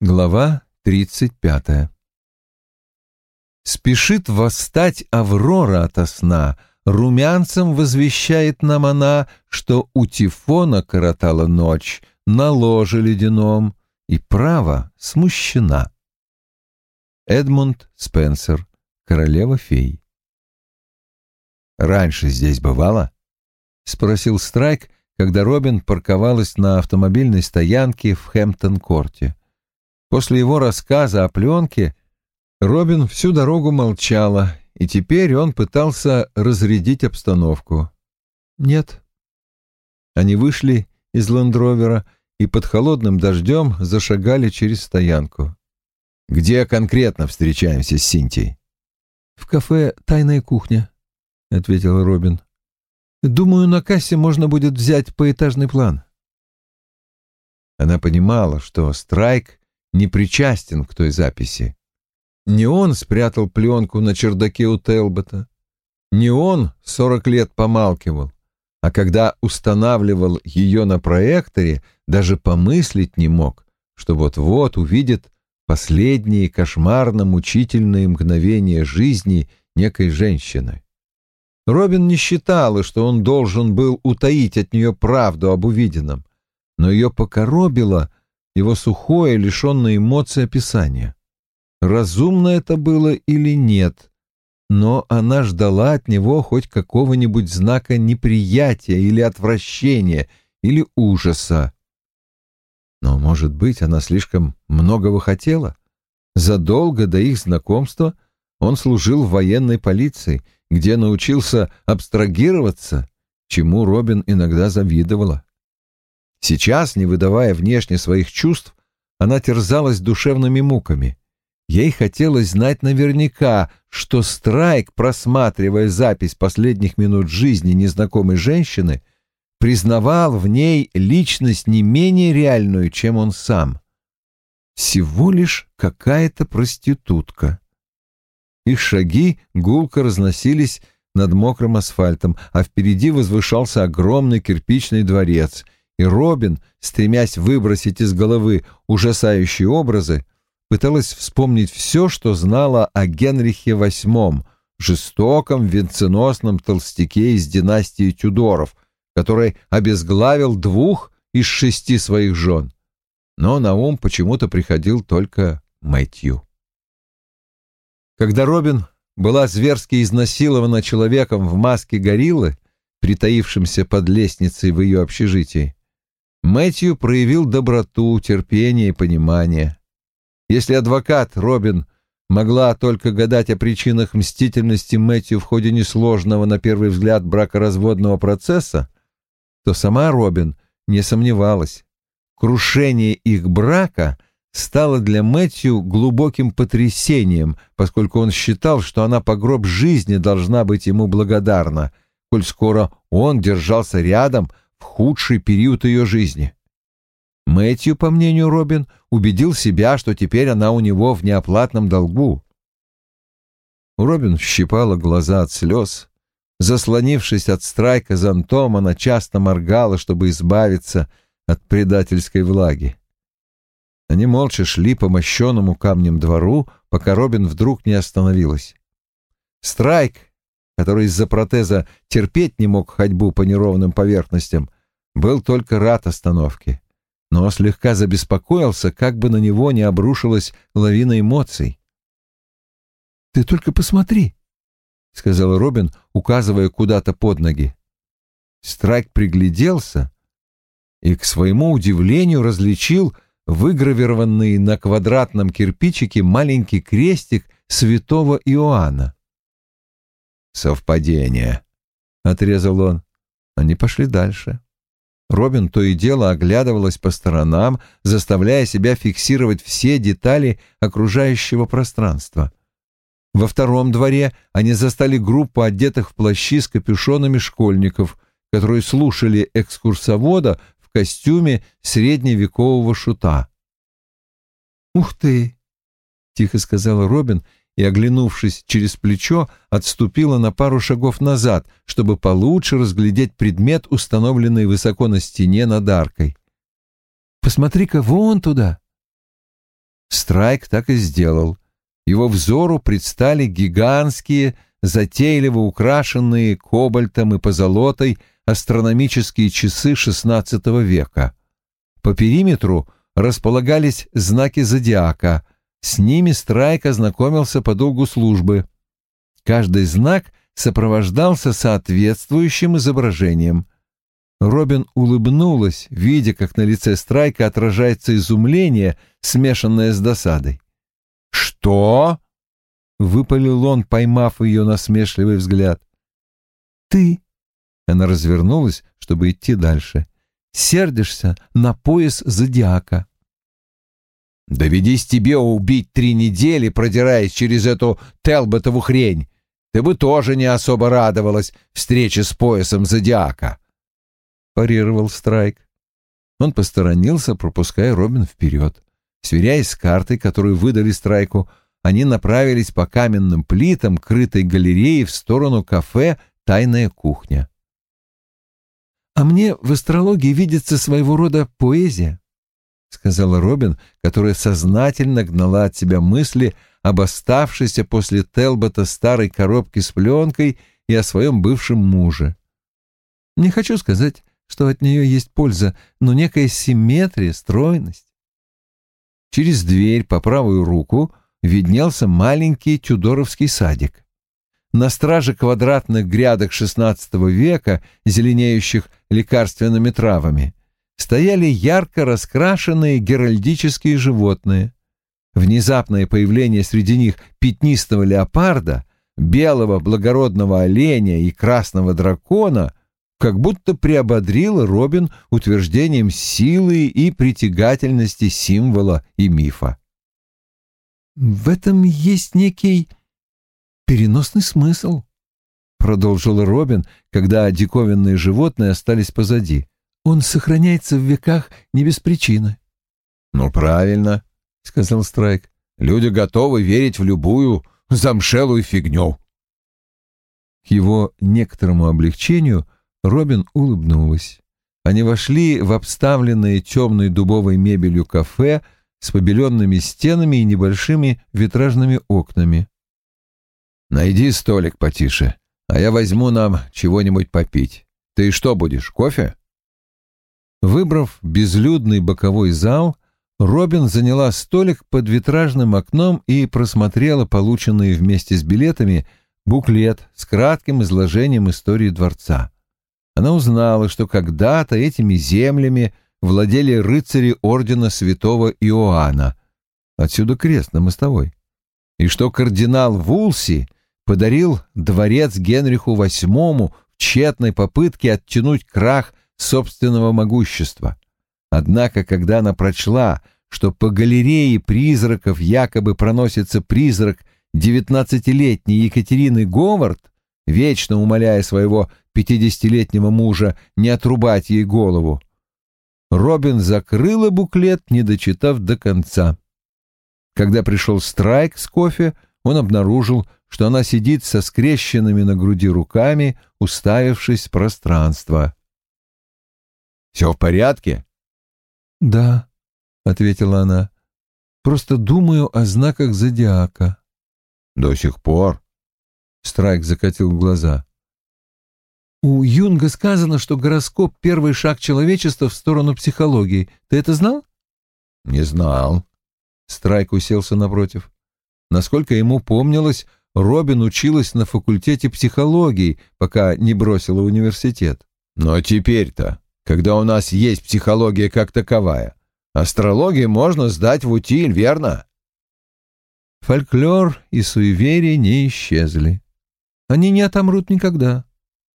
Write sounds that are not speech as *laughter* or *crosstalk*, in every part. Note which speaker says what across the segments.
Speaker 1: Глава тридцать пятая Спешит восстать Аврора ото сна, румянцем возвещает нам она, что у Тифона коротала ночь на ложе ледяном, и право смущена. Эдмунд Спенсер, королева-фей. «Раньше здесь бывало?» — спросил Страйк, когда Робин парковалась на автомобильной стоянке в Хэмптон-корте. После его рассказа о пленке Робин всю дорогу молчала, и теперь он пытался разрядить обстановку. «Нет». Они вышли из лендровера и под холодным дождем зашагали через стоянку. «Где конкретно встречаемся с Синтией?» «В кафе «Тайная кухня», — ответил Робин. «Думаю, на кассе можно будет взять поэтажный план». Она понимала, что Страйк не причастен к той записи. Не он спрятал пленку на чердаке у Телбота, не он сорок лет помалкивал, а когда устанавливал ее на проекторе, даже помыслить не мог, что вот-вот увидит последние кошмарно-мучительные мгновения жизни некой женщины. Робин не считала, что он должен был утаить от нее правду об увиденном, но ее покоробило его сухое, лишенное эмоций описание. Разумно это было или нет, но она ждала от него хоть какого-нибудь знака неприятия или отвращения, или ужаса. Но, может быть, она слишком многого хотела? Задолго до их знакомства он служил в военной полиции, где научился абстрагироваться, чему Робин иногда завидовала. Сейчас, не выдавая внешне своих чувств, она терзалась душевными муками. Ей хотелось знать наверняка, что Страйк, просматривая запись последних минут жизни незнакомой женщины, признавал в ней личность не менее реальную, чем он сам. Всего лишь какая-то проститутка. Их шаги гулко разносились над мокрым асфальтом, а впереди возвышался огромный кирпичный дворец — и Робин, стремясь выбросить из головы ужасающие образы, пыталась вспомнить все, что знала о Генрихе VIII, жестоком венценосном толстяке из династии Тюдоров, который обезглавил двух из шести своих жен. Но на ум почему-то приходил только Мэтью. Когда Робин была зверски изнасилована человеком в маске гориллы, притаившимся под лестницей в ее общежитии, Мэтью проявил доброту, терпение и понимание. Если адвокат Робин могла только гадать о причинах мстительности Мэтью в ходе несложного, на первый взгляд, бракоразводного процесса, то сама Робин не сомневалась. Крушение их брака стало для Мэтью глубоким потрясением, поскольку он считал, что она по гроб жизни должна быть ему благодарна, коль скоро он держался рядом, в худший период ее жизни. Мэтью, по мнению Робин, убедил себя, что теперь она у него в неоплатном долгу. Робин щипала глаза от слез. Заслонившись от страйка зонтом, она часто моргала, чтобы избавиться от предательской влаги. Они молча шли по мощенному камнем двору, пока Робин вдруг не остановилась. Страйк который из-за протеза терпеть не мог ходьбу по неровным поверхностям, был только рад остановке, но слегка забеспокоился, как бы на него не обрушилась лавина эмоций. «Ты только посмотри», — сказал Робин, указывая куда-то под ноги. Страйк пригляделся и, к своему удивлению, различил выгравированный на квадратном кирпичике маленький крестик святого Иоанна. «Совпадение», — отрезал он. Они пошли дальше. Робин то и дело оглядывалась по сторонам, заставляя себя фиксировать все детали окружающего пространства. Во втором дворе они застали группу одетых в плащи с капюшонами школьников, которые слушали экскурсовода в костюме средневекового шута. «Ух ты!» — тихо сказала Робин и, оглянувшись через плечо, отступила на пару шагов назад, чтобы получше разглядеть предмет, установленный высоко на стене над аркой. «Посмотри-ка вон туда!» Страйк так и сделал. Его взору предстали гигантские, затейливо украшенные кобальтом и позолотой астрономические часы XVI века. По периметру располагались знаки зодиака. С ними Страйк ознакомился по долгу службы. Каждый знак сопровождался соответствующим изображением. Робин улыбнулась, видя, как на лице Страйка отражается изумление, смешанное с досадой. «Что?» — выпалил он, поймав ее насмешливый взгляд. «Ты...» — она развернулась, чтобы идти дальше. «Сердишься на пояс зодиака». «Доведись тебе убить три недели, продираясь через эту Телботову хрень ты бы тоже не особо радовалась встрече с поясом зодиака», — парировал Страйк. Он посторонился, пропуская Робин вперед. Сверяясь с картой, которую выдали Страйку, они направились по каменным плитам крытой галереи в сторону кафе «Тайная кухня». «А мне в астрологии видится своего рода поэзия», — сказала Робин, которая сознательно гнала от себя мысли об оставшейся после Телбота старой коробке с пленкой и о своем бывшем муже. Не хочу сказать, что от нее есть польза, но некая симметрия, стройность. Через дверь по правую руку виднелся маленький тюдоровский садик. На страже квадратных грядок XVI века, зеленеющих лекарственными травами, стояли ярко раскрашенные геральдические животные. Внезапное появление среди них пятнистого леопарда, белого благородного оленя и красного дракона как будто приободрило Робин утверждением силы и притягательности символа и мифа. «В этом есть некий переносный смысл», — продолжил Робин, когда диковинные животные остались позади. «Он сохраняется в веках не без причины».
Speaker 2: «Ну, правильно», — сказал Страйк. «Люди готовы верить в любую замшелую фигню».
Speaker 1: К его некоторому облегчению Робин улыбнулась. Они вошли в обставленное темной дубовой мебелью кафе с побеленными стенами и небольшими витражными окнами.
Speaker 2: «Найди столик потише, а я возьму нам чего-нибудь попить. Ты что будешь, кофе?»
Speaker 1: Выбрав безлюдный боковой зал, Робин заняла столик под витражным окном и просмотрела полученный вместе с билетами буклет с кратким изложением истории дворца. Она узнала, что когда-то этими землями владели рыцари ордена святого Иоанна, отсюда крест на мостовой, и что кардинал Вулси подарил дворец Генриху VIII в тщетной попытке оттянуть крах собственного могущества. Однако, когда она прочла, что по галерее призраков якобы проносится призрак девятнадцатилетней Екатерины Говард, вечно умоляя своего пятидесятилетнего мужа не отрубать ей голову, Робин закрыла буклет, не дочитав до конца. Когда пришел Страйк с кофе, он обнаружил, что она сидит со скрещенными на груди руками, уставившись в пространство.
Speaker 2: «Все в порядке?»
Speaker 1: «Да», — ответила она. «Просто думаю о знаках зодиака».
Speaker 2: «До сих пор?»
Speaker 1: Страйк закатил глаза. «У Юнга сказано, что гороскоп — первый шаг человечества в сторону психологии. Ты это знал?»
Speaker 2: «Не знал».
Speaker 1: Страйк уселся напротив. Насколько ему помнилось, Робин училась на факультете психологии, пока не бросила университет.
Speaker 2: «Но теперь-то...» когда у нас есть психология как таковая. Астрологию можно сдать в утиль, верно?
Speaker 1: Фольклор и суеверия не исчезли. Они не отомрут никогда.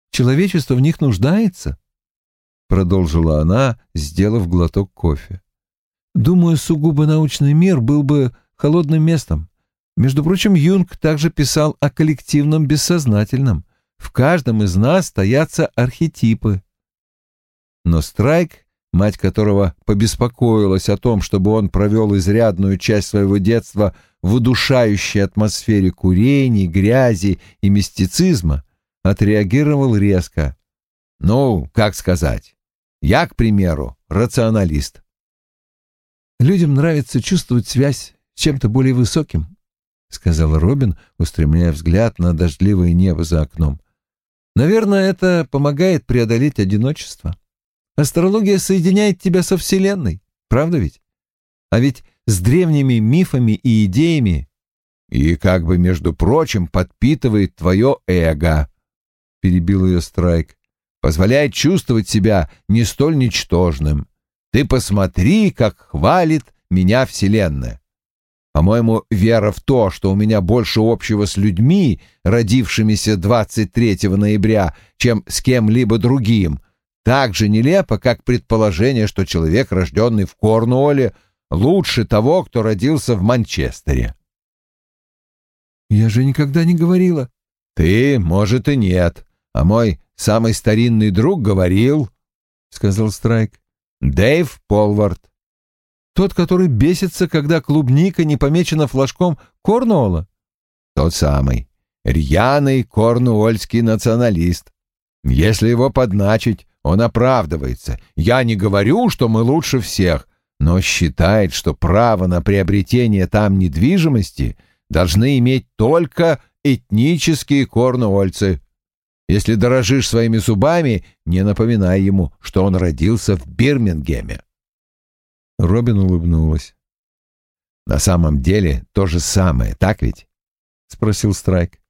Speaker 1: Человечество в них нуждается, — продолжила она, сделав глоток кофе. Думаю, сугубо научный мир был бы холодным местом. Между прочим, Юнг также писал о коллективном бессознательном. В каждом из нас стоятся архетипы. Но Страйк, мать которого побеспокоилась о том, чтобы он провел изрядную часть своего детства в удушающей атмосфере курений, грязи и мистицизма, отреагировал резко. «Ну, как сказать? Я, к примеру, рационалист». Людям нравится чувствовать связь с чем-то более высоким», — сказал Робин, устремляя взгляд на дождливое небо за окном. «Наверное, это помогает преодолеть одиночество. Астрология соединяет тебя со Вселенной, правда ведь? А ведь с древними мифами и идеями
Speaker 2: и как бы, между прочим, подпитывает твое эго», — перебил ее Страйк, — «позволяет чувствовать себя не столь ничтожным. Ты посмотри, как хвалит меня Вселенная. По-моему, вера в то, что у меня больше общего с людьми, родившимися 23 ноября, чем с кем-либо другим, так же нелепо, как предположение, что человек, рожденный в Корнуолле, лучше того, кто родился в Манчестере.
Speaker 1: «Я же никогда не говорила».
Speaker 2: «Ты, может, и нет, а мой самый старинный друг говорил», — сказал Страйк. «Дэйв Полвард».
Speaker 1: «Тот, который бесится, когда клубника не помечена флажком Корнуолла?»
Speaker 2: «Тот самый. Рьяный корнуольский националист. Если его подначить, он оправдывается. Я не говорю, что мы лучше всех, но считает, что право на приобретение там недвижимости — должны иметь только этнические корнуольцы. Если дорожишь своими зубами, не напоминай ему, что он родился в Бирмингеме.
Speaker 1: Робин улыбнулась.
Speaker 2: «На самом деле то же самое, так ведь?» — спросил Страйк.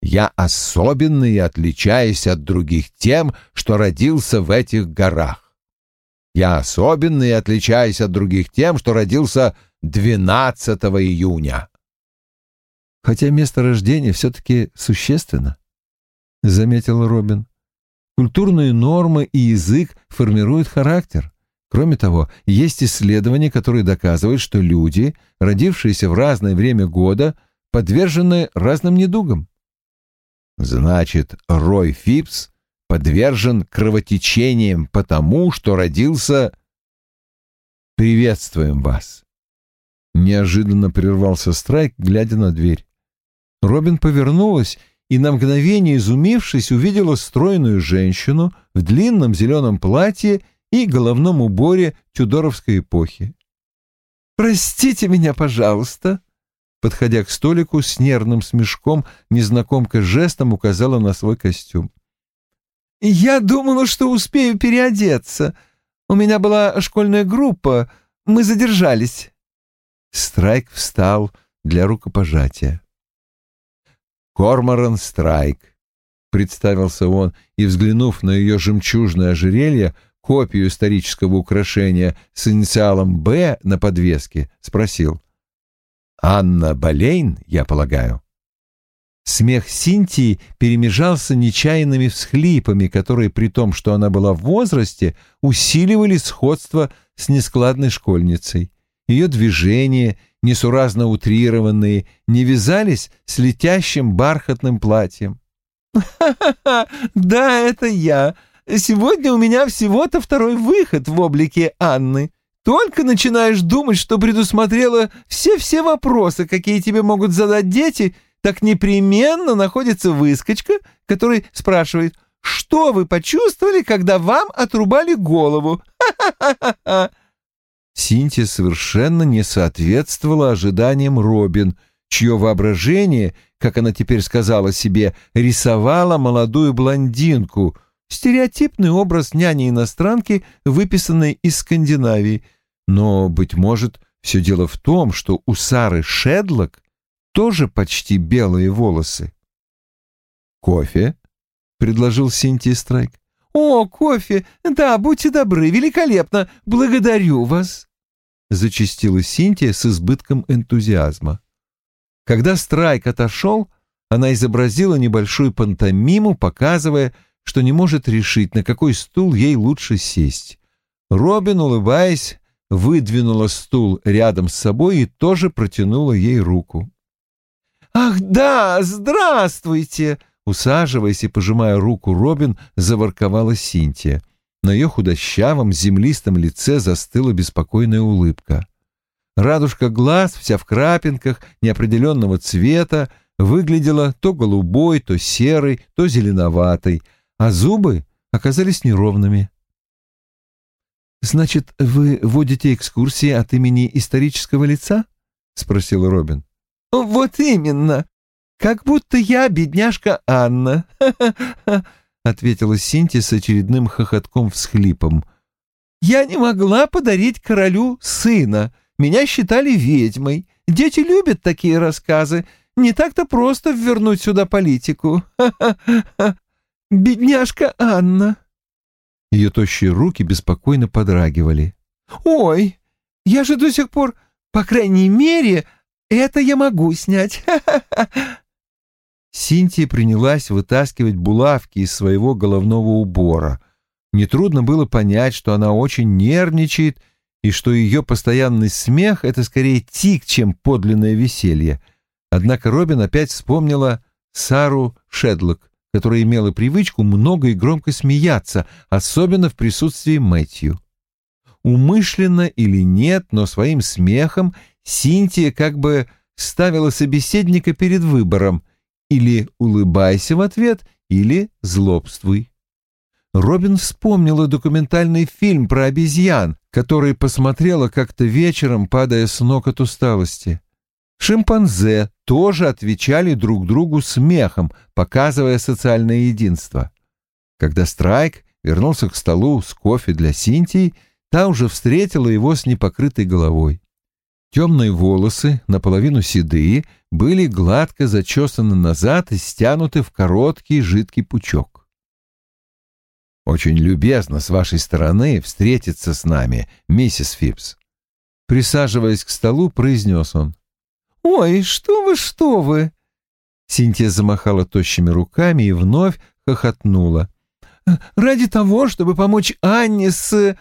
Speaker 2: «Я особенный и отличаюсь от других тем, что родился в этих горах. Я особенный и отличаюсь от других тем, что родился 12 июня
Speaker 1: хотя место рождения все-таки существенно, — заметил Робин. Культурные нормы и язык формируют характер. Кроме того, есть исследования, которые доказывают, что люди, родившиеся в разное время года, подвержены разным недугам.
Speaker 2: Значит, Рой Фипс подвержен кровотечениям потому, что родился...
Speaker 1: «Приветствуем вас!» Неожиданно прервался Страйк, глядя на дверь. Робин повернулась и на мгновение, изумившись, увидела стройную женщину в длинном зеленом платье и головном уборе тюдоровской эпохи. «Простите меня, пожалуйста», Подходя к столику с нервным смешком, незнакомка жестом указала на свой костюм. «Я думала, что успею переодеться. У меня была школьная группа. Мы задержались». Страйк встал для рукопожатия.
Speaker 2: Корморан Страйк», — представился он, и, взглянув на ее жемчужное ожерелье, копию исторического украшения с инициалом «Б» на подвеске, спросил. «Анна Болейн, я полагаю?»
Speaker 1: Смех Синтии перемежался нечаянными всхлипами, которые, при том, что она была в возрасте, усиливали сходство с нескладной школьницей. Ее движения несуразно утрированные, не вязались с летящим бархатным платьем. «Ха-ха-ха! Да, это я! Сегодня у меня всего-то второй выход в облике Анны. Только начинаешь думать, что предусмотрела все-все вопросы, какие тебе могут задать дети, так непременно находится выскочка, который спрашивает, что вы почувствовали, когда вам отрубали голову? Синтия совершенно не соответствовала ожиданиям Робин, чье воображение, как она теперь сказала себе, рисовала молодую блондинку, стереотипный образ няни-иностранки, выписанной из Скандинавии. Но, быть может, все дело в том, что у Сары Шедлок тоже почти белые волосы.
Speaker 2: «Кофе?» — предложил Синтия Страйк.
Speaker 1: «О, кофе! Да, будьте добры, великолепно! Благодарю вас!» — зачастила Синтия с избытком энтузиазма. Когда Страйк отошел, она изобразила небольшую пантомиму, показывая, что не может решить, на какой стул ей лучше сесть. Робин, улыбаясь, выдвинула стул рядом с собой и тоже протянула ей руку. «Ах, да, здравствуйте!» Усаживаясь и пожимая руку Робин, заворковала Синтия. На ее худощавом, землистом лице застыла беспокойная улыбка. Радужка глаз, вся в крапинках, неопределенного цвета, выглядела то голубой, то серой, то зеленоватой, а зубы оказались неровными. «Значит, вы водите экскурсии от имени исторического лица?» спросил Робин.
Speaker 3: Вот именно. Как будто я бедняжка Анна. ответила Синти с очередным хохотком-всхлипом. Я не могла подарить королю сына. Меня считали ведьмой. Дети любят такие рассказы. Не так-то просто ввернуть сюда политику. *laughs* Бедняжка Анна.
Speaker 1: Ее тощие руки беспокойно подрагивали.
Speaker 3: «Ой, я же до сих пор, по крайней мере, это я могу снять. *laughs*
Speaker 1: Синтия принялась вытаскивать булавки из своего головного убора. Нетрудно было понять, что она очень нервничает и что ее постоянный смех — это скорее тик, чем подлинное веселье. Однако Робин опять вспомнила Сару Шедлок, которая имела привычку много и громко смеяться, особенно в присутствии Мэтью. Умышленно или нет, но своим смехом Синтия как бы ставила собеседника перед выбором или улыбайся в ответ, или злобствуй. Робин вспомнила документальный фильм про обезьян, который посмотрела как-то вечером, падая с ног от усталости. Шимпанзе тоже отвечали друг другу смехом, показывая социальное единство. Когда Страйк вернулся к столу с кофе для Синтии, та уже встретила его с непокрытой головой. Темные волосы, наполовину седые, были гладко зачесаны назад и стянуты в короткий жидкий пучок. «Очень любезно с вашей стороны встретиться с нами, миссис Фипс». Присаживаясь к столу, произнес он.
Speaker 3: «Ой, что вы, что вы!»
Speaker 1: Синтия замахала тощими руками и вновь хохотнула.
Speaker 3: «Ради того, чтобы помочь Анне с...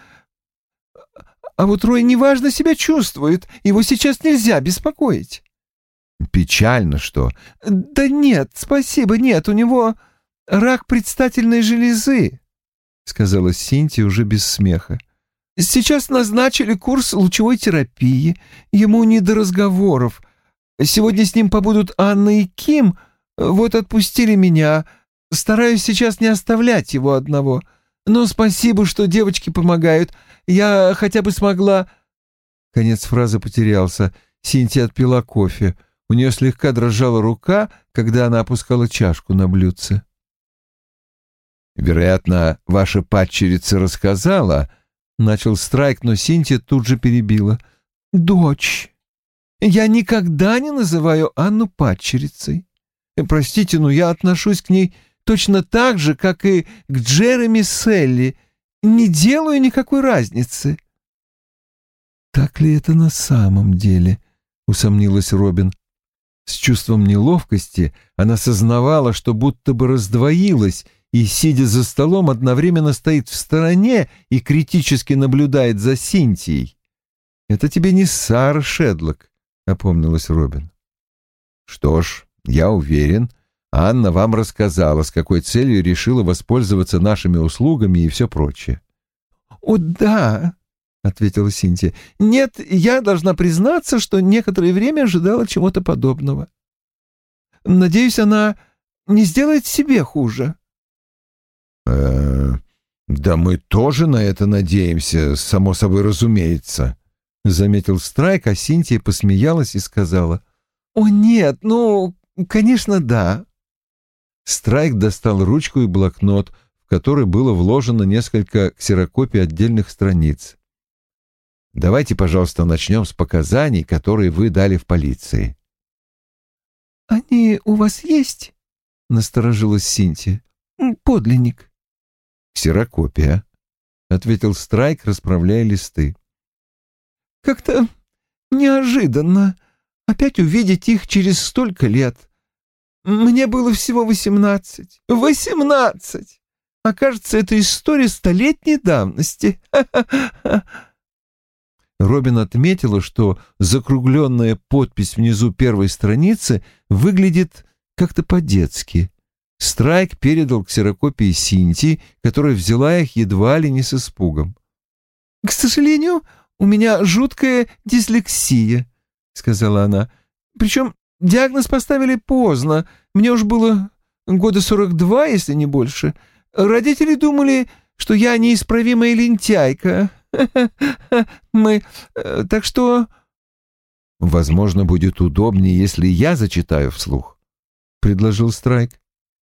Speaker 3: А вот Рой неважно себя чувствует, его сейчас нельзя беспокоить».
Speaker 1: «Печально, что...»
Speaker 3: «Да нет, спасибо, нет, у него рак предстательной железы», — сказала Синтия уже без смеха. «Сейчас назначили курс лучевой терапии, ему не до разговоров. Сегодня с ним побудут Анна и Ким, вот отпустили меня. Стараюсь сейчас не оставлять его одного. Но спасибо, что девочки помогают. Я хотя бы смогла...»
Speaker 1: Конец фразы потерялся. Синтия отпила кофе. У нее слегка дрожала рука, когда она опускала чашку на блюдце. «Вероятно, ваша падчерица рассказала...» — начал Страйк, но Синтия тут же перебила.
Speaker 3: «Дочь. Я никогда не называю Анну падчерицей. Простите, но я отношусь к ней точно так же, как и к Джереми Селли, не делаю никакой разницы.
Speaker 1: «Так ли это на самом деле?» — усомнилась Робин. С чувством неловкости она сознавала, что будто бы раздвоилась и, сидя за столом, одновременно стоит в стороне и критически наблюдает за Синтией. «Это тебе не Сара Шедлок», — опомнилась Робин. «Что ж, я уверен, Анна вам рассказала, с какой целью решила воспользоваться нашими услугами и все прочее.
Speaker 3: — О, да, — ответила Синтия. — Нет, я должна признаться, что некоторое время ожидала чего-то подобного. Надеюсь, она не сделает себе хуже.
Speaker 1: Э да мы тоже на это надеемся, само собой разумеется, — заметил Страйк, а Синтия посмеялась и сказала.
Speaker 3: — О, нет, ну, конечно, да.
Speaker 1: Страйк достал ручку и блокнот, в который было вложено несколько ксерокопий отдельных страниц. «Давайте, пожалуйста, начнем с показаний, которые вы дали в полиции».
Speaker 3: «Они у вас есть?» — насторожилась Синтия. «Подлинник».
Speaker 1: «Ксерокопия», — ответил Страйк, расправляя листы.
Speaker 3: «Как-то неожиданно опять увидеть их через столько лет. Мне было всего восемнадцать. Восемнадцать! Окажется, это история столетней давности. *laughs*
Speaker 1: Робин отметила, что закругленная подпись внизу первой страницы выглядит как-то по-детски. Страйк передал ксерокопии Синти, которая взяла их едва ли не с испугом.
Speaker 3: «К сожалению, у меня жуткая дислексия», — сказала она. «Причем Диагноз поставили поздно. Мне уж было года сорок два, если не больше. Родители думали, что я неисправимая лентяйка. *laughs* Мы... Э, так что...
Speaker 1: Возможно, будет удобнее, если я зачитаю вслух, — предложил Страйк.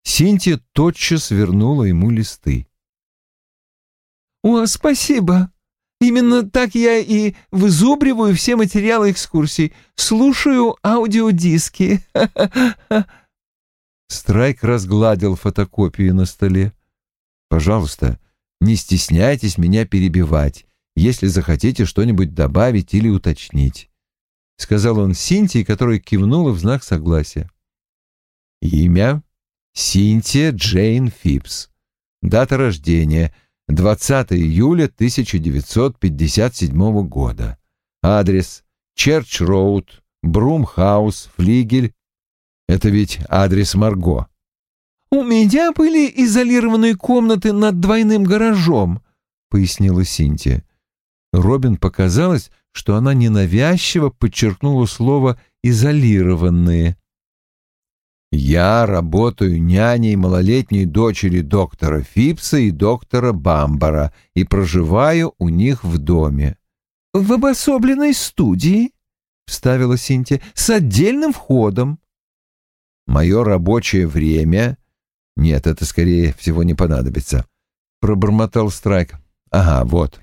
Speaker 1: Синтия тотчас вернула ему листы.
Speaker 3: «О, спасибо. Именно так я и вызубриваю все материалы экскурсий. Слушаю аудиодиски. *laughs*
Speaker 1: Страйк разгладил фотокопию на столе. «Пожалуйста, не стесняйтесь меня перебивать, если захотите что-нибудь добавить или уточнить», — сказал он Синтии, которая кивнула в знак согласия. «Имя — Синтия Джейн Фипс. Дата рождения — 20 июля 1957 года. Адрес — Черч-Роуд, Брумхаус, Флигель, это ведь адрес Марго.
Speaker 3: «У меня были изолированные комнаты над двойным гаражом», — пояснила Синтия.
Speaker 1: Робин показалось, что она ненавязчиво подчеркнула слово «изолированные». «Я работаю няней малолетней дочери доктора Фипса и доктора Бамбара и проживаю у них в доме».
Speaker 3: «В обособленной студии», — вставила Синтия, — «с отдельным входом».
Speaker 1: Мое рабочее время... Нет, это, скорее всего, не понадобится. Пробормотал Страйк. Ага, вот.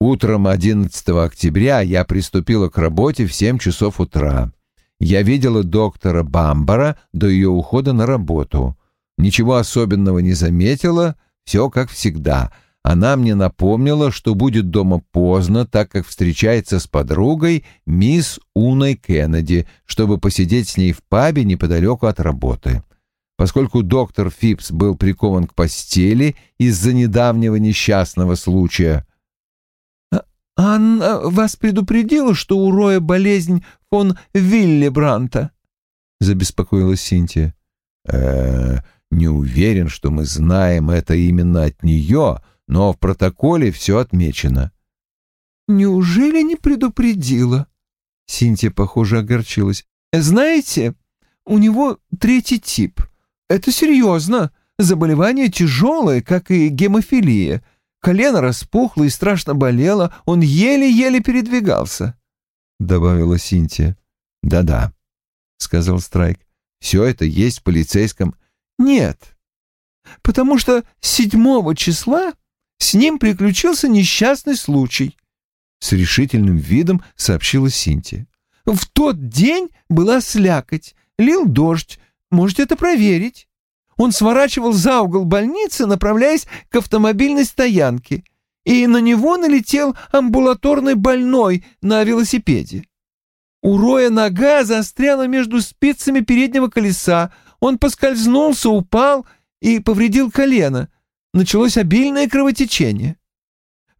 Speaker 1: Утром 11 октября я приступила к работе в 7 часов утра. Я видела доктора Бамбара до ее ухода на работу. Ничего особенного не заметила, все как всегда — она мне напомнила, что будет дома поздно, так как встречается с подругой мисс Уной Кеннеди, чтобы посидеть с ней в пабе неподалеку от работы. Поскольку доктор Фипс был прикован к постели из-за недавнего несчастного случая.
Speaker 3: «А «Анна вас предупредила, что у Роя болезнь фон Виллибранта?» — забеспокоилась Синтия.
Speaker 1: «Э, не уверен, что мы знаем это именно от нее», но в протоколе все отмечено.
Speaker 3: «Неужели не предупредила?» Синтия, похоже, огорчилась. «Знаете, у него третий тип. Это серьезно. Заболевание тяжелое, как и гемофилия. Колено распухло и страшно болело, он еле-еле передвигался», — добавила Синтия.
Speaker 1: «Да-да», — сказал Страйк. «Все это есть в полицейском...»
Speaker 3: «Нет, потому что седьмого числа с ним приключился несчастный случай», — с решительным видом сообщила Синтия. «В тот день была слякоть, лил дождь, можете это проверить. Он сворачивал за угол больницы, направляясь к автомобильной стоянке, и на него налетел амбулаторный больной на велосипеде. У Роя нога застряла между спицами переднего колеса, он поскользнулся, упал и повредил колено началось обильное кровотечение.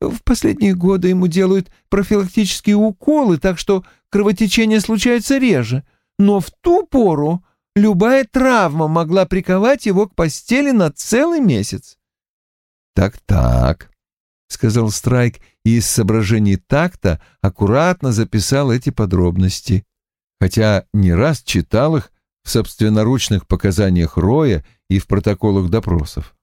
Speaker 3: В последние годы ему делают профилактические уколы, так что кровотечение случается реже. Но в ту пору любая травма могла приковать его к постели на целый месяц.
Speaker 1: «Так-так», — сказал Страйк, и из соображений такта аккуратно записал эти подробности, хотя не раз читал их в собственноручных показаниях Роя и в протоколах допросов.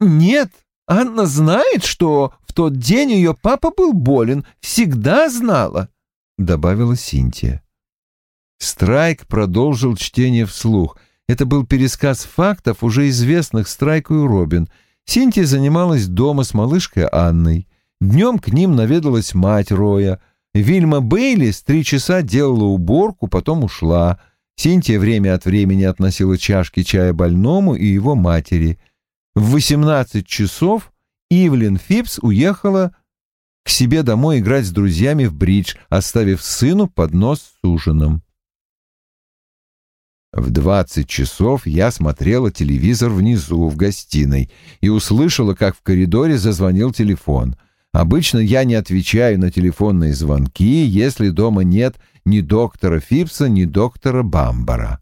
Speaker 3: «Нет, Анна знает, что в тот день ее папа был болен, всегда знала», — добавила Синтия.
Speaker 1: Страйк продолжил чтение вслух. Это был пересказ фактов, уже известных Страйку и Робин. Синтия занималась дома с малышкой Анной. Днем к ним наведалась мать Роя. Вильма Бейли с три часа делала уборку, потом ушла. Синтия время от времени относила чашки чая больному и его матери — в 18 часов Ивлин Фипс уехала к себе домой играть с друзьями в бридж, оставив сыну поднос с ужином. В двадцать часов я смотрела телевизор внизу, в гостиной, и услышала, как в коридоре зазвонил телефон. Обычно я не отвечаю на телефонные звонки, если дома нет ни доктора Фипса, ни доктора Бамбара.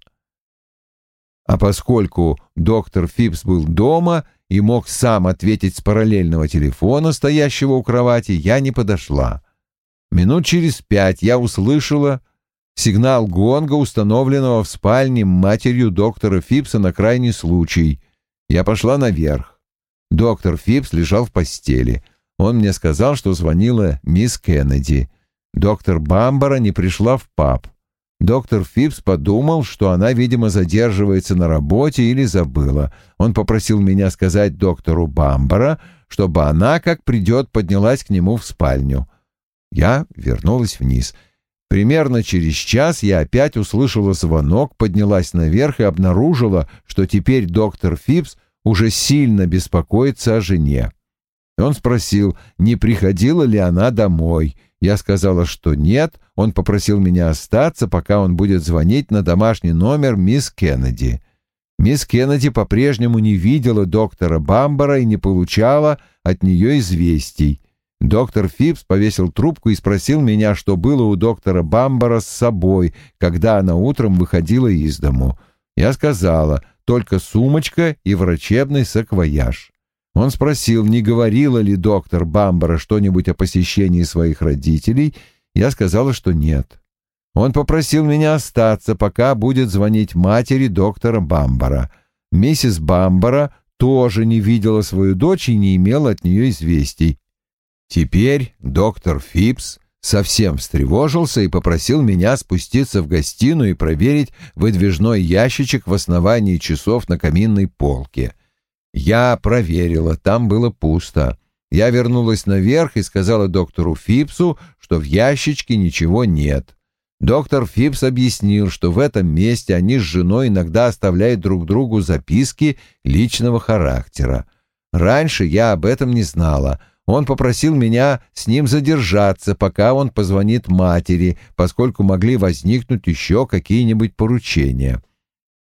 Speaker 1: А поскольку доктор Фипс был дома и мог сам ответить с параллельного телефона, стоящего у кровати, я не подошла. Минут через пять я услышала сигнал гонга, установленного в спальне матерью доктора Фипса на крайний случай. Я пошла наверх. Доктор Фипс лежал в постели. Он мне сказал, что звонила мисс Кеннеди.
Speaker 2: Доктор Бамбара не пришла в паб. Доктор Фипс подумал, что она, видимо, задерживается на работе или забыла. Он попросил меня сказать доктору Бамбара, чтобы она, как придет, поднялась к нему в спальню. Я вернулась вниз. Примерно через час я опять услышала звонок, поднялась наверх и обнаружила, что теперь доктор Фипс уже сильно беспокоится о жене. Он спросил, не приходила ли она домой. Я сказала, что нет. Он попросил меня остаться, пока он будет звонить на домашний номер мисс Кеннеди. Мисс Кеннеди по-прежнему не видела доктора Бамбара и не получала от нее известий. Доктор Фипс повесил трубку и спросил меня, что было у доктора Бамбара с собой, когда она утром выходила из дому. Я сказала, только сумочка и врачебный саквояж. Он спросил, не говорила ли доктор Бамбара что-нибудь о посещении своих родителей. Я сказала, что нет. Он попросил меня остаться, пока будет звонить матери доктора Бамбара. Миссис Бамбара тоже не видела свою дочь и не имела от нее известий. Теперь доктор Фипс совсем встревожился и попросил меня спуститься в гостиную и проверить выдвижной ящичек в основании часов на каминной полке. Я проверила, там было пусто. Я вернулась наверх и сказала доктору Фипсу, что в ящичке ничего нет. Доктор Фипс объяснил, что в этом месте они с женой иногда оставляют друг другу записки личного характера. Раньше я об этом не знала. Он попросил меня с ним задержаться, пока он позвонит матери, поскольку могли возникнуть еще какие-нибудь поручения.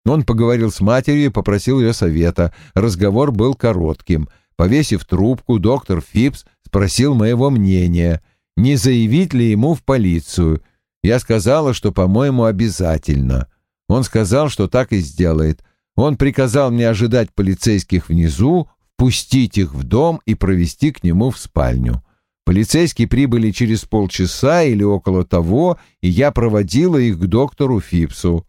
Speaker 2: Он поговорил с матерью и попросил ее совета. Разговор был коротким. Повесив трубку, доктор Фипс спросил моего мнения, не заявить ли ему в полицию. Я сказала, что, по-моему, обязательно. Он сказал, что так и сделает. Он приказал мне ожидать полицейских внизу, впустить их в дом и провести к нему в спальню. Полицейские прибыли через полчаса или около того, и я проводила их к доктору Фипсу.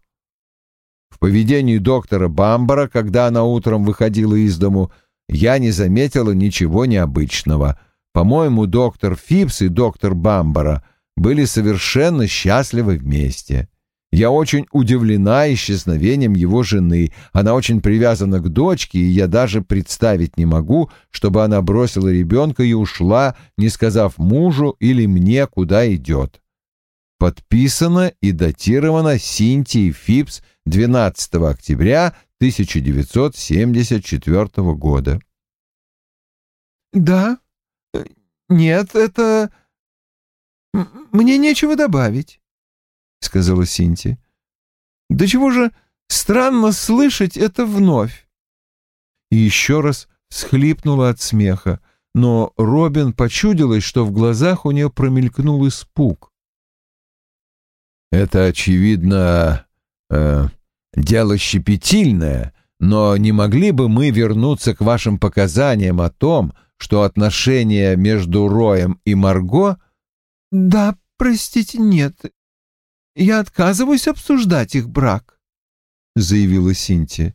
Speaker 2: В поведении доктора Бамбара, когда она утром выходила из дому, я не заметила ничего необычного. По-моему, доктор Фипс и доктор Бамбара были совершенно счастливы вместе. Я очень удивлена исчезновением его жены. Она очень привязана к дочке, и я даже представить не могу, чтобы она бросила ребенка и ушла, не сказав мужу или мне, куда идет. Подписано и датировано Синтией Фипс 12 октября 1974 года.
Speaker 3: «Да? Нет, это... Мне нечего добавить», — сказала Синти. «Да чего же странно слышать это вновь?» И еще раз схлипнула от смеха, но Робин почудилось, что в глазах у нее промелькнул испуг.
Speaker 2: «Это, очевидно, э, дело щепетильное, но не могли бы мы вернуться к вашим показаниям о том, что отношения между Роем и Марго...
Speaker 3: Да, простите, нет. Я отказываюсь обсуждать их брак, заявила Синтия.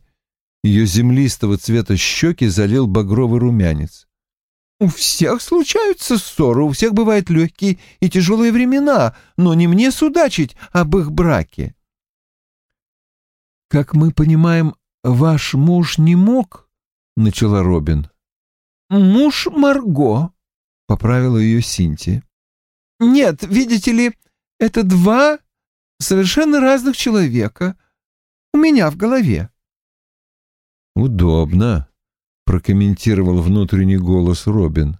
Speaker 3: Ее землистого цвета щеки залил багровый румянец. У всех случаются ссоры, у всех бывают легкие и тяжелые времена, но не мне судачить об их браке. Как мы понимаем, ваш муж не мог, начала Робин. Муж Марго, поправила ее Синти. Нет, видите ли, это два совершенно разных человека у меня в голове.
Speaker 1: Удобно, прокомментировал внутренний голос Робин.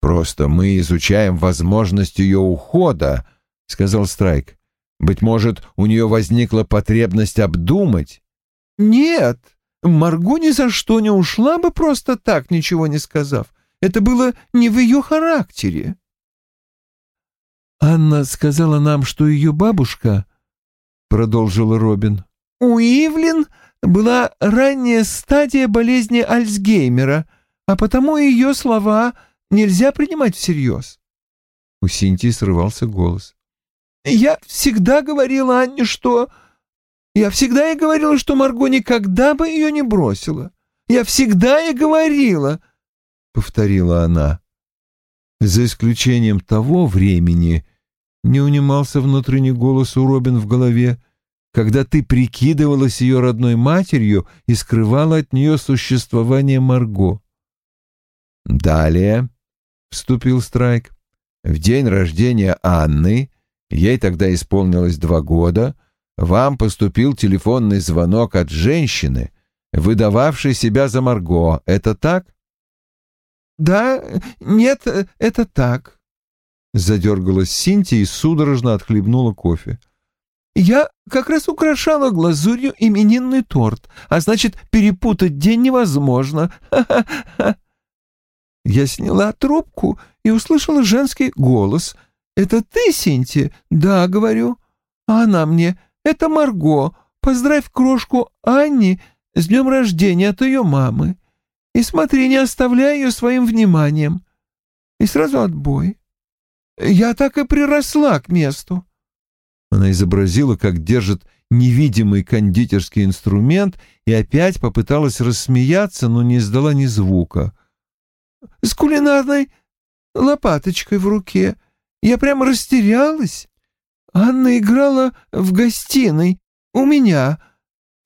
Speaker 2: «Просто мы изучаем возможность ее ухода», — сказал Страйк. «Быть может, у нее возникла потребность обдумать?»
Speaker 3: «Нет, Марго ни за что не ушла бы просто так, ничего не сказав. Это было не в ее характере». «Анна сказала нам, что ее бабушка...» — продолжила Робин. «Уивлин была ранняя стадия болезни Альцгеймера, а потому ее слова нельзя принимать всерьез. У Синтии срывался голос. «Я всегда говорила Анне, что... Я всегда ей говорила, что Марго никогда бы ее не бросила. Я всегда ей говорила...» — повторила она. «За исключением того времени,
Speaker 1: Не унимался внутренний голос у Робин в голове, когда ты прикидывалась ее родной матерью и скрывала от нее существование Марго.
Speaker 2: Далее, — вступил Страйк, — в день рождения Анны, ей тогда исполнилось два года, вам поступил телефонный звонок от женщины, выдававшей себя за Марго. Это так?
Speaker 3: Да, нет, это так.
Speaker 1: Задергалась Синтия и судорожно отхлебнула кофе.
Speaker 3: Я как раз украшала глазурью именинный торт, а значит, перепутать день невозможно. Ха-ха-ха. *laughs* Я сняла трубку и услышала женский голос. «Это ты, Синтия?» «Да», — говорю. А она мне. «Это Марго. Поздравь крошку Анни с днем рождения от ее мамы. И смотри, не оставляй ее своим вниманием». И сразу отбой. Я так и приросла к месту.
Speaker 1: Она изобразила, как держит невидимый кондитерский инструмент и опять попыталась рассмеяться, но не издала ни звука.
Speaker 3: «С кулинарной лопаточкой в руке. Я прямо растерялась. Анна играла в гостиной у меня.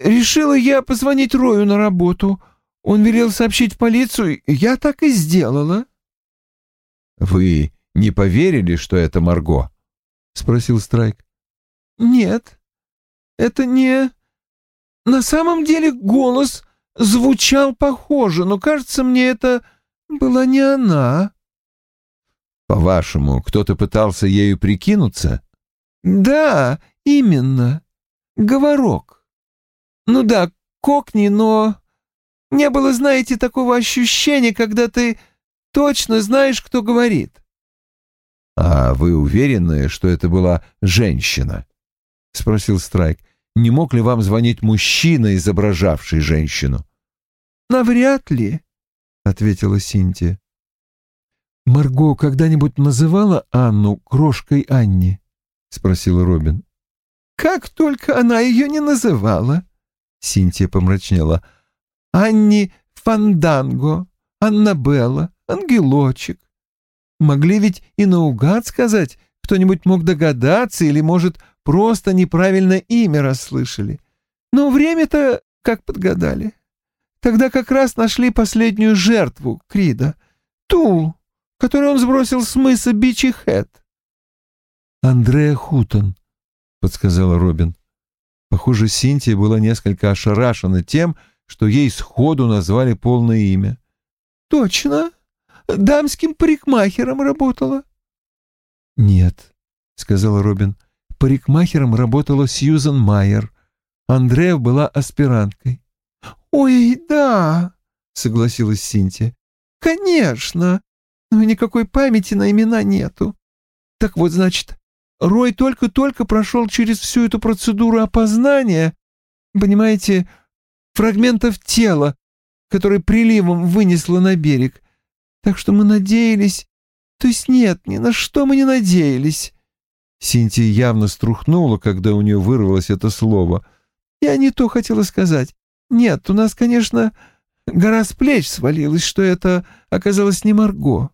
Speaker 3: Решила я позвонить Рою на работу. Он велел сообщить в полицию, я так и сделала».
Speaker 2: «Вы не поверили, что это Марго?» — спросил Страйк.
Speaker 3: «Нет, это не... На самом деле голос звучал похоже, но, кажется, мне это была не она».
Speaker 2: «По-вашему, кто-то пытался ею прикинуться?»
Speaker 3: «Да, именно. Говорок. Ну да, кокни, но... Не было, знаете, такого ощущения, когда ты точно знаешь, кто говорит».
Speaker 2: «А вы уверены, что это была женщина?» — спросил Страйк. «Не мог ли вам звонить мужчина, изображавший женщину?»
Speaker 3: «Навряд ли», — ответила Синтия.
Speaker 1: «Марго когда-нибудь называла Анну крошкой Анни?» — спросил Робин.
Speaker 3: «Как только она ее не называла!» — Синтия помрачнела. «Анни Фанданго, Аннабелла, Ангелочек. Могли ведь и наугад сказать, кто-нибудь мог догадаться или, может, просто неправильно имя расслышали. Но время-то как подгадали. Тогда как раз нашли последнюю жертву Крида, ту, которую он сбросил с мыса Бичи Хэт.
Speaker 1: «Андреа Хутон», — подсказала Робин. Похоже, Синтия была несколько ошарашена тем, что ей сходу назвали полное имя.
Speaker 3: «Точно? Дамским парикмахером работала?»
Speaker 1: «Нет», — сказала Робин. «Парикмахером работала Сьюзан Майер. Андреа была аспиранткой».
Speaker 3: «Ой, да», — согласилась Синтия. «Конечно, но никакой памяти на имена нету. Так вот, значит, Рой только-только прошел через всю эту процедуру опознания, понимаете, фрагментов тела, которые приливом вынесло на берег. Так что мы надеялись... То есть нет, ни на что мы не надеялись.
Speaker 1: Синтия явно струхнула, когда у нее вырвалось это слово.
Speaker 3: Я не то хотела сказать. Нет, у нас, конечно, гора с плеч свалилась, что это оказалось не Марго.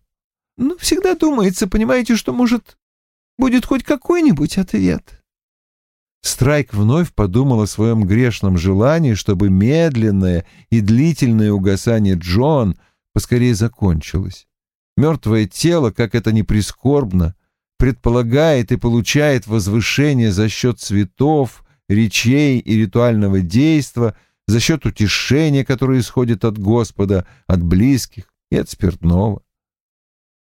Speaker 3: Но всегда думается, понимаете, что, может, будет хоть какой-нибудь ответ.
Speaker 1: Страйк вновь подумал о своем грешном желании, чтобы медленное и длительное угасание Джон поскорее закончилось. Мертвое тело, как это ни прискорбно, предполагает и получает возвышение за счет цветов, речей и ритуального действа, за счет утешения, которое исходит от Господа, от близких и от спиртного.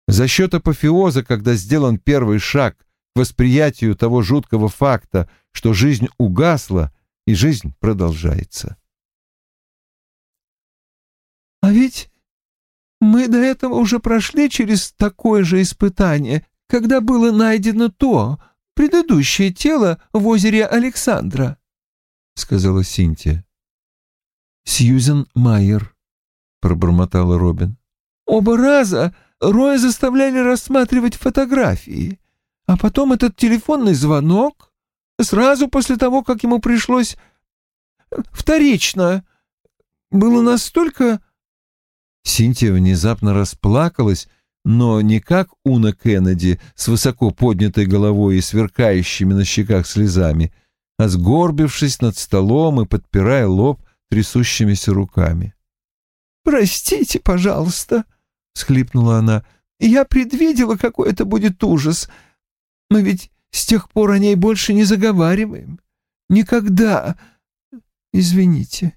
Speaker 1: За счет апофеоза, когда сделан первый шаг к восприятию того жуткого факта, что жизнь угасла и жизнь продолжается.
Speaker 3: «А ведь мы до этого уже прошли через такое же испытание, когда было найдено то, предыдущее тело в озере Александра», — сказала Синтия.
Speaker 1: «Сьюзен Майер», — пробормотала Робин.
Speaker 3: «Оба раза Роя заставляли рассматривать фотографии, а потом этот телефонный звонок, сразу после того, как ему пришлось вторично, было настолько...»
Speaker 1: Синтия внезапно расплакалась, но не как Уна Кеннеди с высоко поднятой головой и сверкающими на щеках слезами, а сгорбившись над столом и подпирая лоб трясущимися руками.
Speaker 3: «Простите, пожалуйста», — схлипнула она, — «я предвидела, какой это будет ужас. Мы ведь с тех пор о ней больше не заговариваем. Никогда. Извините».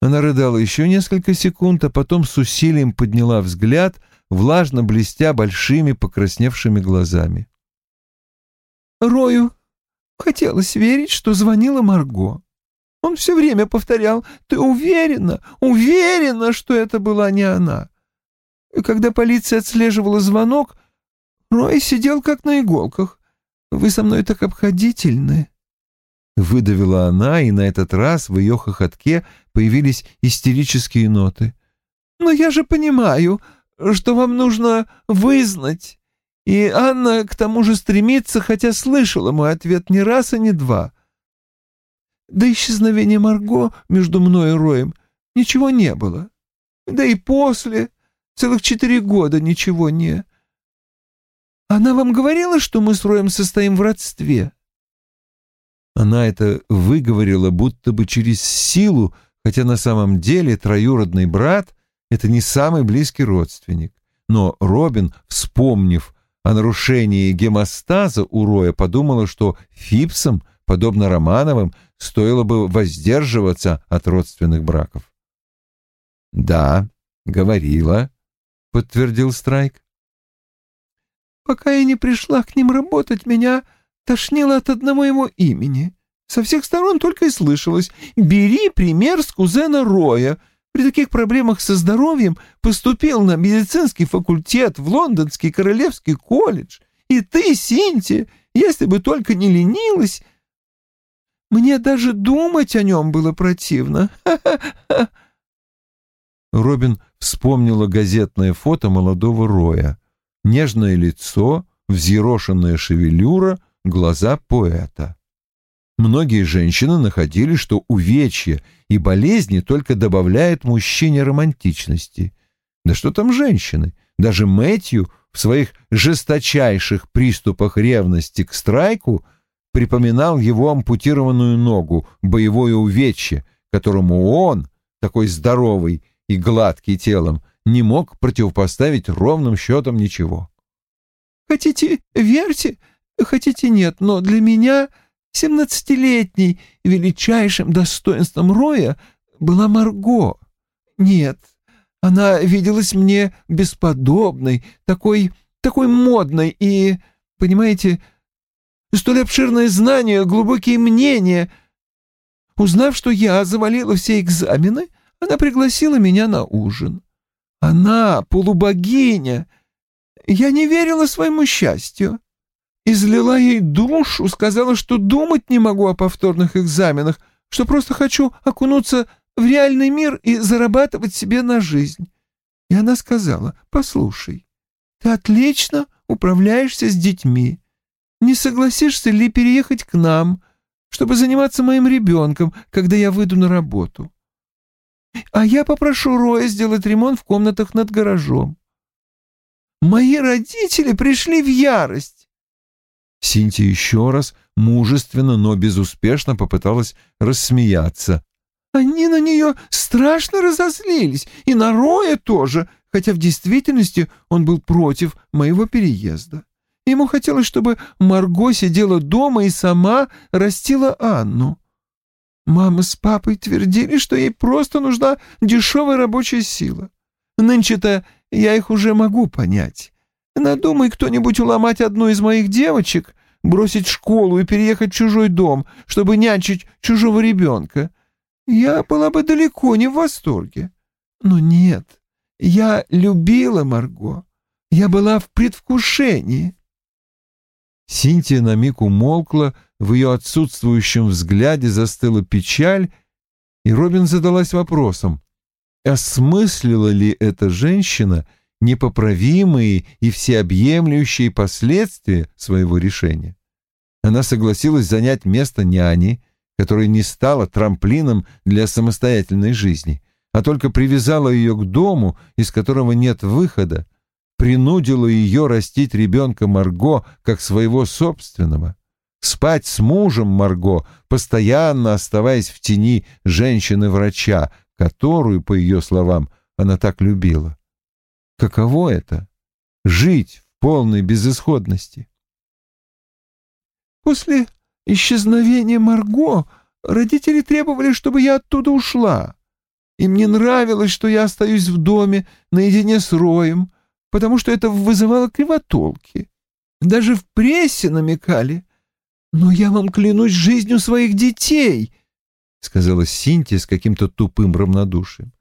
Speaker 1: Она рыдала еще несколько секунд, а потом с усилием подняла взгляд, влажно блестя большими покрасневшими глазами.
Speaker 3: «Рою хотелось верить, что звонила Марго. Он все время повторял, «Ты уверена, уверена, что это была не она?» И когда полиция отслеживала звонок, Рой сидел как на иголках. «Вы со мной так обходительны».
Speaker 1: Выдавила она, и на этот раз в ее хохотке появились истерические ноты.
Speaker 3: «Но я же понимаю, что вам нужно вызнать. И Анна к тому же стремится, хотя слышала мой ответ не раз и не два. До исчезновения Марго между мной и Роем ничего не было. Да и после, целых четыре года ничего не... Она вам говорила, что мы с Роем состоим в родстве?»
Speaker 1: Она это выговорила будто бы через силу, хотя на самом деле троюродный брат — это не самый близкий родственник. Но Робин, вспомнив о нарушении гемостаза у Роя, подумала, что Фипсам, подобно Романовым, стоило бы воздерживаться от родственных браков. «Да, говорила», — подтвердил Страйк.
Speaker 3: «Пока я не пришла к ним работать, меня тошнило от одного его имени. Со всех сторон только и слышалось «Бери пример с кузена Роя». При таких проблемах со здоровьем поступил на медицинский факультет в Лондонский Королевский колледж. И ты, Синти, если бы только не ленилась, мне даже думать о нем было противно. *laughs*
Speaker 1: Робин вспомнила газетное фото молодого Роя. Нежное лицо, взъерошенная шевелюра, глаза поэта. Многие женщины находили, что увечья и болезни только добавляют мужчине романтичности. Да что там женщины? Даже Мэтью в своих жесточайших приступах ревности к Страйку – припоминал его ампутированную ногу, боевое увечье, которому он, такой здоровый и гладкий телом, не мог противопоставить ровным счетом ничего.
Speaker 3: «Хотите, верьте, хотите, нет, но для меня, семнадцатилетней, величайшим достоинством Роя была Марго. Нет, она виделась мне бесподобной, такой, такой модной и, понимаете, столь обширное знание, глубокие мнения. Узнав, что я завалила все экзамены, она пригласила меня на ужин. Она полубогиня. Я не верила своему счастью. Излила ей душу, сказала, что думать не могу о повторных экзаменах, что просто хочу окунуться в реальный мир и зарабатывать себе на жизнь. И она сказала, послушай, ты отлично управляешься с детьми не согласишься ли переехать к нам, чтобы заниматься моим ребенком, когда я выйду на работу? А я попрошу Роя сделать ремонт в комнатах над гаражом. Мои родители пришли в ярость.
Speaker 1: Синтия еще раз мужественно, но безуспешно попыталась рассмеяться.
Speaker 3: Они на нее страшно разозлились, и на Роя тоже, хотя в действительности он был против моего переезда. Ему хотелось, чтобы Марго сидела дома и сама растила Анну. Мама с папой твердили, что ей просто нужна дешевая рабочая сила. Нынче-то я их уже могу понять. Надумай кто-нибудь уломать одну из моих девочек, бросить школу и переехать в чужой дом, чтобы нянчить чужого ребенка. Я была бы далеко не в восторге. Но нет, я любила Марго. Я была в предвкушении.
Speaker 1: Синтия на миг умолкла, в ее отсутствующем взгляде застыла печаль, и Робин задалась вопросом, осмыслила ли эта женщина непоправимые и всеобъемлющие последствия своего решения. Она согласилась занять место няни, которая не стала трамплином для самостоятельной жизни, а только привязала ее к дому, из которого нет выхода, принудила ее растить ребенка Марго как своего собственного, спать с мужем Марго, постоянно оставаясь в тени женщины-врача, которую, по ее словам, она так любила. Каково это — жить в полной безысходности?
Speaker 3: После исчезновения Марго родители требовали, чтобы я оттуда ушла. Им не нравилось, что я остаюсь в доме наедине с Роем, потому что это вызывало кривотолки. Даже в прессе намекали. Но я вам клянусь жизнью своих детей, — сказала Синтия с каким-то тупым равнодушием.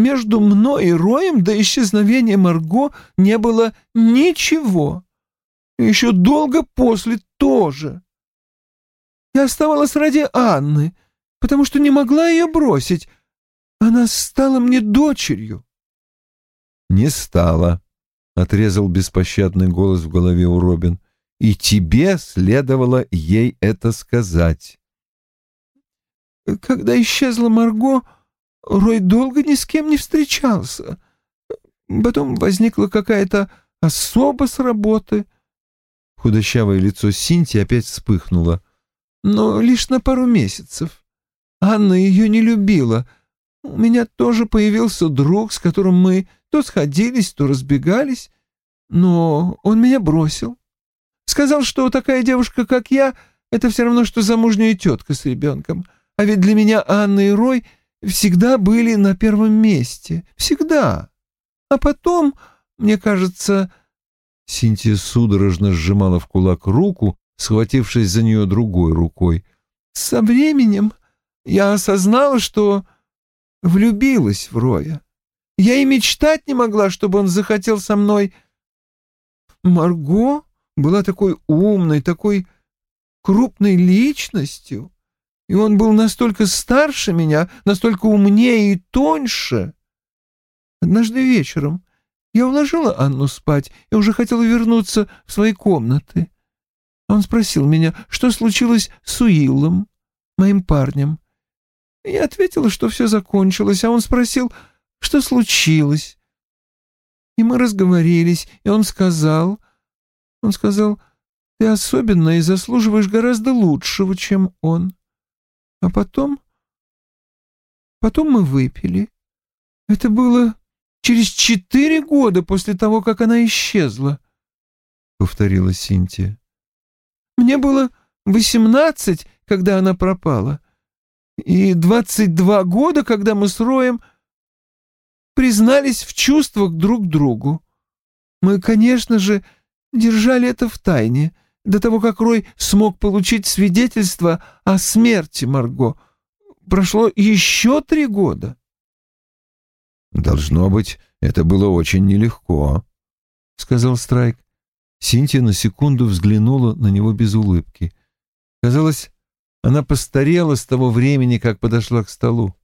Speaker 3: Между мной и Роем до исчезновения Марго не было ничего. Еще долго после тоже. Я оставалась ради Анны, потому что не могла ее бросить. Она стала мне дочерью.
Speaker 1: «Не стала», — отрезал беспощадный голос в голове у Робин. «И тебе следовало ей это сказать».
Speaker 3: «Когда исчезла Марго, Рой долго ни с кем не встречался. Потом возникла какая-то особа с работы». Худощавое лицо Синти опять вспыхнуло но лишь на пару месяцев. Анна ее не любила. У меня тоже появился друг, с которым мы то сходились, то разбегались, но он меня бросил. Сказал, что такая девушка, как я, это все равно, что замужняя тетка с ребенком. А ведь для меня Анна и Рой всегда были на первом месте. Всегда. А потом, мне кажется...
Speaker 1: Синтия судорожно сжимала в кулак руку, схватившись за нее другой рукой.
Speaker 3: «Со временем я осознала, что влюбилась в Роя. Я и мечтать не могла, чтобы он захотел со мной. Марго была такой умной, такой крупной личностью, и он был настолько старше меня, настолько умнее и тоньше. Однажды вечером я уложила Анну спать и уже хотела вернуться в свои комнаты. Он спросил меня, что случилось с Уиллом, моим парнем. Я ответила, что все закончилось, а он спросил, что случилось. И мы разговорились, и он сказал... Он сказал, ты особенная и заслуживаешь гораздо лучшего, чем он. А потом... Потом мы выпили. Это было через четыре года после того, как она исчезла, — повторила Синтия. Мне было восемнадцать, когда она пропала, и двадцать два года, когда мы с Роем признались в чувствах друг к другу. Мы, конечно же, держали это в тайне, до того, как Рой смог получить свидетельство о смерти Марго. Прошло еще три года.
Speaker 1: «Должно быть, это было очень нелегко», — сказал Страйк. Синтия на секунду взглянула на него без улыбки. Казалось, она постарела с того времени, как подошла к столу.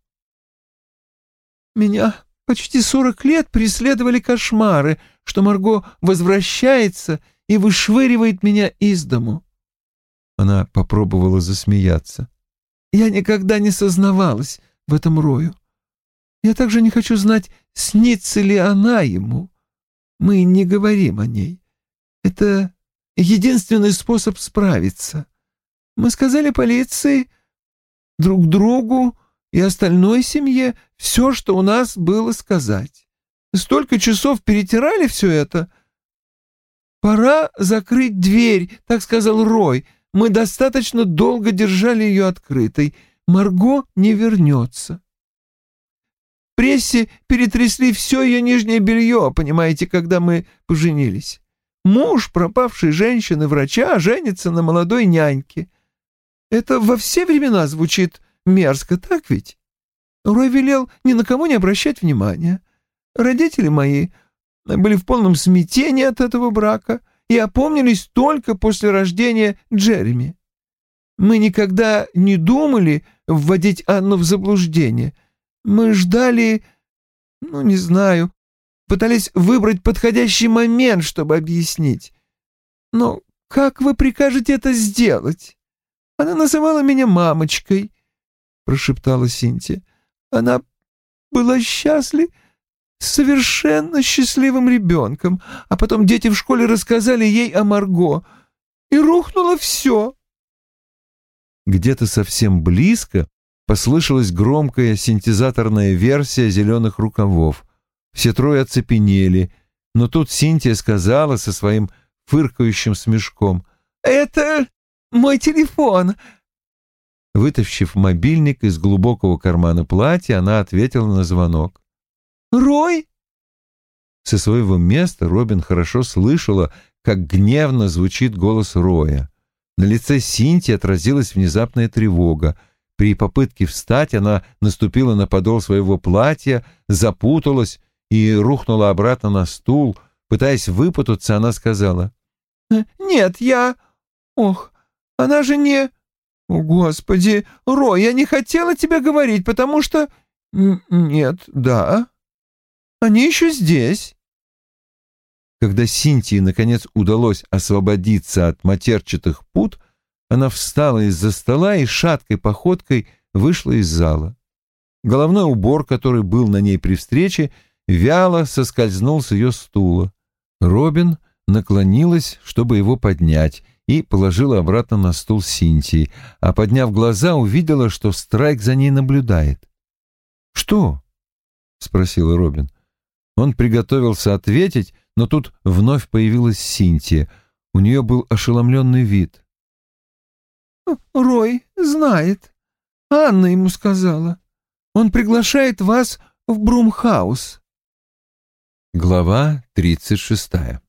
Speaker 3: «Меня почти сорок лет преследовали кошмары, что Марго возвращается и вышвыривает меня из дому».
Speaker 1: Она попробовала засмеяться.
Speaker 3: «Я никогда не сознавалась в этом рою. Я также не хочу знать, снится ли она ему. Мы не говорим о ней. Это единственный способ справиться. Мы сказали полиции, друг другу и остальной семье все, что у нас было сказать. Столько часов перетирали все это. Пора закрыть дверь, так сказал Рой. Мы достаточно долго держали ее открытой. Марго не вернется. В прессе перетрясли все ее нижнее белье, понимаете, когда мы поженились. Муж пропавшей женщины-врача женится на молодой няньке. Это во все времена звучит мерзко, так ведь? Рой велел ни на кого не обращать внимания. Родители мои были в полном смятении от этого брака и опомнились только после рождения Джереми. Мы никогда не думали вводить Анну в заблуждение. Мы ждали, ну, не знаю, пытались выбрать подходящий момент, чтобы объяснить. Но как вы прикажете это сделать? Она называла меня мамочкой, — прошептала Синтия. Она была счастлива, совершенно счастливым ребенком, а потом дети в школе рассказали ей о Марго, и рухнуло все.
Speaker 1: Где-то совсем близко послышалась громкая синтезаторная версия «Зеленых рукавов». Все трое оцепенели, но тут Синтия сказала со своим фыркающим смешком
Speaker 3: «Это мой телефон».
Speaker 1: Вытащив мобильник из глубокого кармана платья, она ответила на звонок.
Speaker 3: «Рой?»
Speaker 1: Со своего места Робин хорошо слышала, как гневно звучит голос Роя. На лице Синти отразилась внезапная тревога. При попытке встать она наступила на подол своего платья, запуталась и рухнула обратно на стул. Пытаясь выпутаться, она сказала.
Speaker 3: «Э, «Нет, я... Ох, она же не... О, Господи, Рой, я не хотела тебе говорить, потому что... Нет, да. Они еще здесь».
Speaker 1: Когда Синтии, наконец, удалось освободиться от матерчатых пут, она встала из-за стола и шаткой походкой вышла из зала. Головной убор, который был на ней при встрече, вяло соскользнул с ее стула. Робин наклонилась, чтобы его поднять, и положила обратно на стул Синтии, а, подняв глаза, увидела, что Страйк за ней наблюдает. «Что?» — спросила Робин. Он приготовился ответить, но тут вновь появилась Синтия. У нее был ошеломленный вид.
Speaker 3: «Рой знает. Анна ему сказала. Он приглашает вас в Брумхаус».
Speaker 1: Глава тридцать шестая